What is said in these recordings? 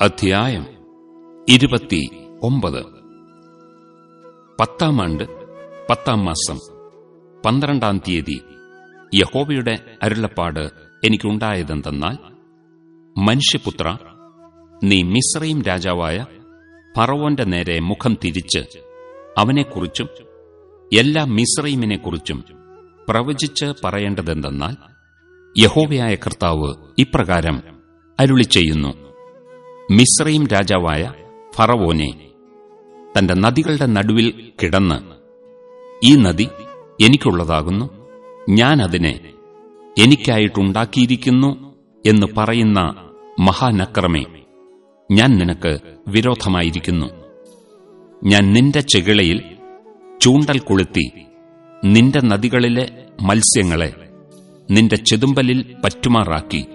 അധ്യായം ഇരുപത്തി ഒമ്പത്. പത്താം ആണ്ട് പത്താം മാസം പന്ത്രണ്ടാം തീയതി യഹോവയുടെ അരുളപ്പാട് എനിക്കുണ്ടായതെന്തെന്നാൽ മനുഷ്യപുത്ര നീ മിശ്രയും രാജാവായ ഫറവോന്റെ നേരെ മുഖം തിരിച്ച് അവനെക്കുറിച്ചും എല്ലാ മിശ്രൈമിനെക്കുറിച്ചും പ്രവചിച്ച് പറയേണ്ടതെന്തെന്നാൽ യഹോവയായ കർത്താവ് ഇപ്രകാരം അരുളി ചെയ്യുന്നു മിശ്രയും രാജാവായ ഫറവോനെ തന്റെ നദികളുടെ നടുവിൽ കിടന്ന് ഈ നദി എനിക്കുള്ളതാകുന്നു. ഞാൻ അതിനെ എനിക്കായിട്ടുണ്ടാക്കിയിരിക്കുന്നു എന്ന് പറയുന്ന മഹാനക്രമേ ഞാൻ നിനക്ക് വിരോധമായിരിക്കുന്നു. ഞാൻ നിന്റെ ചെകിളയിൽ ചൂണ്ടൽ കൊളുത്തി നിന്റെ നദികളിലെ മത്സ്യങ്ങളെ നിന്റെ ചെതുമ്പലിൽ പറ്റുമാറാക്കി.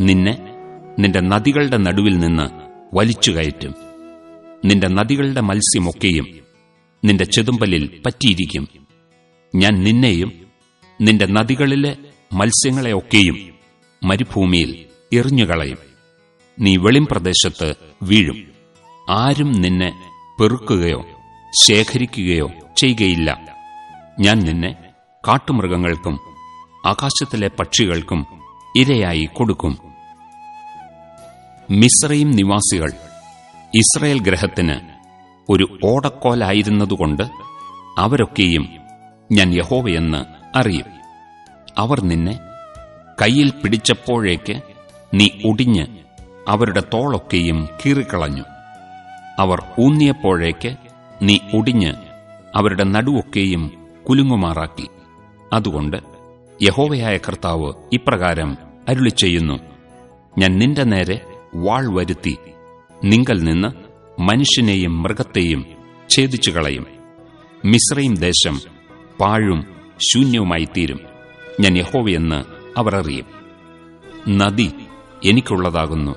നിന്നെ നിന്റെ നദികളുടെ നടുവിൽ നിന്ന് വലിച്ചു കയറ്റും. നിന്റെ നദികളുടെ മത്സ്യമൊക്കെയും നിന്റെ ചെതുമ്പലിൽ പറ്റിയിരിക്കും. ഞാൻ നിന്നെയും നിന്റെ നദികളിലെ മത്സ്യങ്ങളെയൊക്കെയും മരുഭൂമിയിൽ എറിഞ്ഞുകളയും. നീ വെളിം പ്രദേശത്ത് വീഴും. ആരും നിന്നെ പെറുക്കുകയോ ശേഖരിക്കുകയോ ചെയ്യുകയില്ല ഞാൻ നിന്നെ കാട്ടുമൃഗങ്ങൾക്കും ആകാശത്തിലെ പക്ഷികൾക്കും ഇരയായി കൊടുക്കും. മിശ്രയും നിവാസികൾ ഇസ്രയേൽ ഗ്രഹത്തിന് ഒരു ഓടക്കോലായിരുന്നതുകൊണ്ട് അവരൊക്കെയും ഞാൻ യഹോവയെന്ന് അറിയും. അവർ നിന്നെ കയ്യിൽ പിടിച്ചപ്പോഴേക്ക് നീ ഒടിഞ്ഞ് അവരുടെ തോളൊക്കെയും കീറിക്കളഞ്ഞു. അവർ ഊന്നിയപ്പോഴേക്ക് നീ ഒടിഞ്ഞ് അവരുടെ നടുവൊക്കെയും കുലുങ്ങുമാറാക്കി. അതുകൊണ്ട് യഹോവയായ കർത്താവ് ഇപ്രകാരം അരുളി ചെയ്യുന്നു ഞാൻ നിന്റെ നേരെ വാൾ വരുത്തി നിങ്ങൾ നിന്ന് മനുഷ്യനെയും മൃഗത്തെയും ഛേദിച്ചു കളയും മിശ്രയും ദേശം പാഴും ശൂന്യവുമായി തീരും ഞാൻ യഹോവയെന്ന് അവർ അറിയും. നദി എനിക്കുള്ളതാകുന്നു.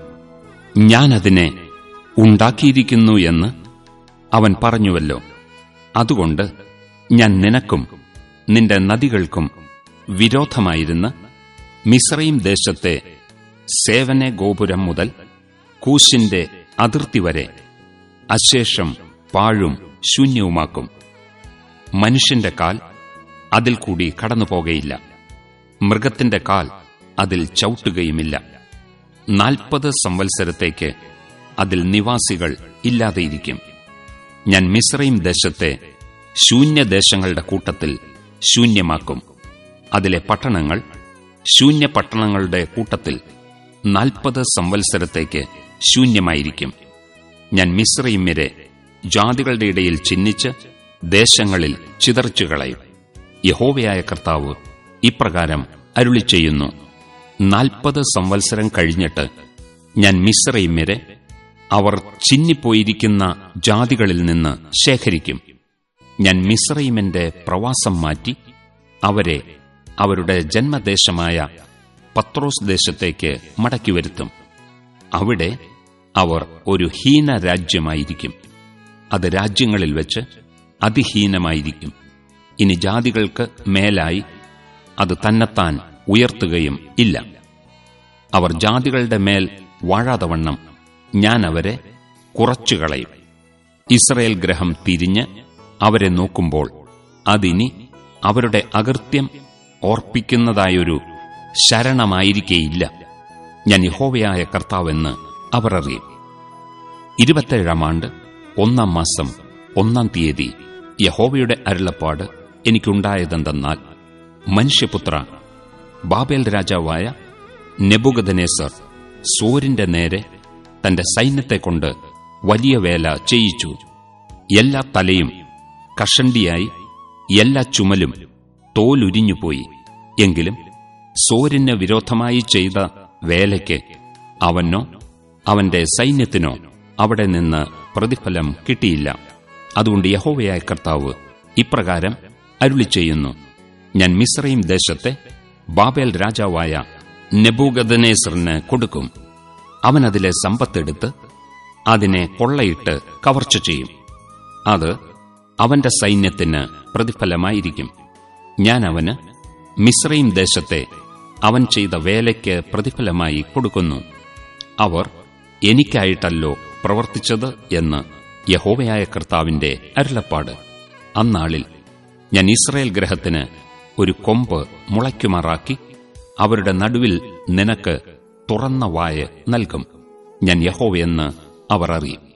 ഞാൻ അതിനെ ഉണ്ടാക്കിയിരിക്കുന്നു എന്ന് അവൻ പറഞ്ഞുവല്ലോ. അതുകൊണ്ട് ഞാൻ നിനക്കും നിന്റെ നദികൾക്കും വിരോധമായിരുന്ന മിശ്രയും ദേശത്തെ സേവന ഗോപുരം മുതൽ കൂശിന്റെ അതിർത്തി വരെ അശേഷം പാഴും ശൂന്യവുമാക്കും. മനുഷ്യന്റെ കാൽ അതിൽ കൂടി കടന്നുപോകയില്ല. മൃഗത്തിന്റെ കാൽ അതിൽ ചവിട്ടുകയുമില്ല. നാൽപ്പത് സംവത്സരത്തേക്ക് അതിൽ നിവാസികൾ ഇല്ലാതെയിരിക്കും. ഞാൻ മിശ്രയും ദേശത്തെ ശൂന്യദേശങ്ങളുടെ കൂട്ടത്തിൽ ശൂന്യമാക്കും. അതിലെ പട്ടണങ്ങൾ ശൂന്യപട്ടണങ്ങളുടെ കൂട്ടത്തിൽ നാൽപ്പത് സംവത്സരത്തേക്ക് ശൂന്യമായിരിക്കും. ഞാൻ മിശ്രയിമ്യരെ ജാതികളുടെ ഇടയിൽ ചിഹ്നിച്ച് ദേശങ്ങളിൽ ചിതറിച്ചുകളയും. യഹോവയായ കർത്താവ് ഇപ്രകാരം അരുളി ചെയ്യുന്നു നാൽപ്പത് സംവത്സരം കഴിഞ്ഞിട്ട് ഞാൻ മിശ്രയിമ്യരെ അവർ ചിന്നിപ്പോയിരിക്കുന്ന ജാതികളിൽ നിന്ന് ശേഖരിക്കും. ഞാൻ മിശ്രയിമന്റെ പ്രവാസം മാറ്റി അവരെ അവരുടെ ജന്മദേശമായ പത്രോസ് ദേശത്തേക്ക് മടക്കിവരുത്തും അവിടെ അവർ ഒരു ഹീന രാജ്യമായിരിക്കും. അത് രാജ്യങ്ങളിൽ വെച്ച് അതിഹീനമായിരിക്കും. ഇനി ജാതികൾക്ക് മേലായി അത് തന്നെത്താൻ ഉയർത്തുകയും ഇല്ല. അവർ ജാതികളുടെ മേൽ വാഴാതവണ്ണം ഞാൻ അവരെ കുറച്ചു കളയും ഇസ്രയേൽ ഗ്രഹം തിരിഞ്ഞ് അവരെ നോക്കുമ്പോൾ അതിനി അവരുടെ അകൃത്യം ഓർപ്പിക്കുന്നതായൊരു ശരണമായിരിക്കേയില്ല. ഞാൻ യഹോവയായ കർത്താവെന്ന് അവർ അറിയും ഇരുപത്തേഴാം ആണ്ട് ഒന്നാം മാസം ഒന്നാം തീയതി യഹോവയുടെ അരുളപ്പാട് എനിക്കുണ്ടായതെന്തെന്നാൽ മനുഷ്യപുത്ര ബാബേൽ രാജാവായ നെബുഗദനേസർ സോരിന്റെ നേരെ തന്റെ സൈന്യത്തെക്കൊണ്ട് വലിയ വേല ചെയ്യിച്ചു. എല്ലാ തലയും കഷണ്ടിയായി എല്ലാ ചുമലും തോലുരിഞ്ഞുപോയി. എങ്കിലും സോരിന് വിരോധമായി ചെയ്ത വേലയ്ക്ക് അവനോ അവന്റെ സൈന്യത്തിനോ അവിടെ നിന്ന് പ്രതിഫലം കിട്ടിയില്ല. അതുകൊണ്ട് യഹോവയായ കർത്താവ് ഇപ്രകാരം അരുളി ചെയ്യുന്നു ഞാൻ മിസ്രൈം ദേശത്തെ ബാബേൽ രാജാവായ നെബൂഗദനേസറിന് കൊടുക്കും. അവൻ അതിലെ സമ്പത്തെടുത്ത് അതിനെ കൊള്ളയിട്ട് കവർച്ച ചെയ്യും. അത് അവന്റെ സൈന്യത്തിന് പ്രതിഫലമായിരിക്കും. ഞാൻ അവന് മിസ്രൈം ദേശത്തെ അവൻ ചെയ്ത വേലയ്ക്ക് പ്രതിഫലമായി കൊടുക്കുന്നു. അവർ എനിക്കായിട്ടല്ലോ പ്രവർത്തിച്ചത് എന്ന് യഹോവയായ കർത്താവിന്റെ അരുളപ്പാട്. അന്നാളിൽ ഞാൻ ഇസ്രയേൽ ഗ്രഹത്തിന് ഒരു കൊമ്പ് മുളയ്ക്കുമാറാക്കി അവരുടെ നടുവിൽ നിനക്ക് തുറന്ന വായ നൽകും. ഞാൻ യഹോവയെന്ന് അവർ അറിയും.